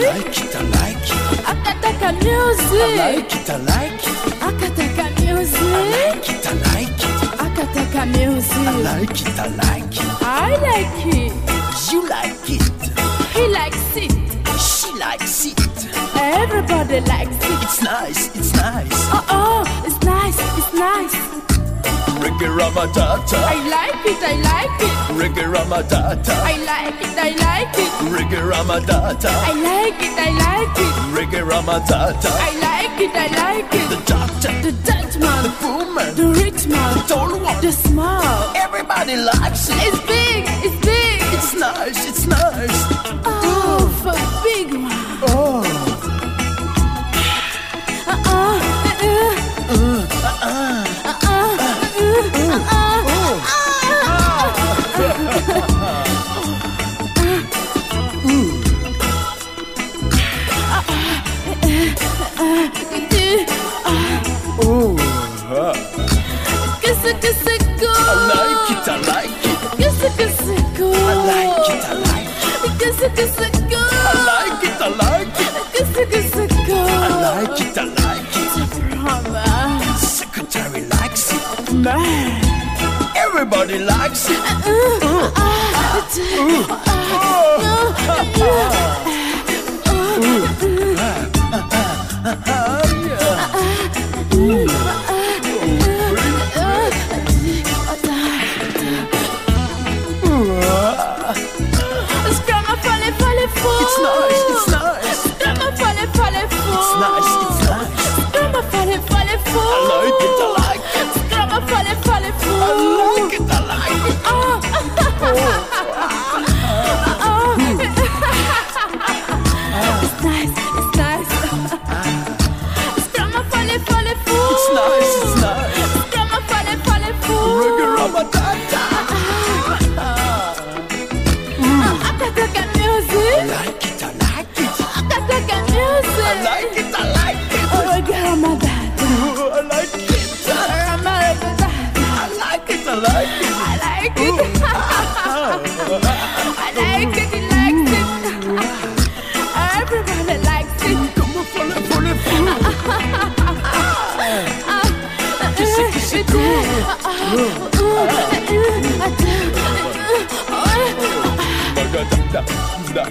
like it, I like it. Akataka music. I like it, I like it. Akataka I music. like it, I like it. Akataka I like it, I like it. I like it. You like it. He likes it. She likes it. Everybody likes it. It's nice, it's nice. Oh, oh, it's nice, it's nice. Reggae Ramadata. I like it, I like it. Reggae Ramadata. I like it, I like it. Reggae Ramadata. I like it, I like it. Reggae Ramadata. I like it, I like it. The doctor, The dead man, the woman, the rich man, the tall one. the small. Everybody likes it. It's big, it's big. It's nice, it's nice. Oh, I like it, I like it. Kissy, kissy, go. I like it, I like it. Kissy, kissy, go. I like it, I like it. Kissy, kissy, go. I like it, I like it. Brother. Secretary likes it. Man. Everybody likes it. Scrama like it. I like it. He likes it. Everybody likes it. Come on, follow, follow, follow. Kissy, kissy, Oh, Bagadada, da.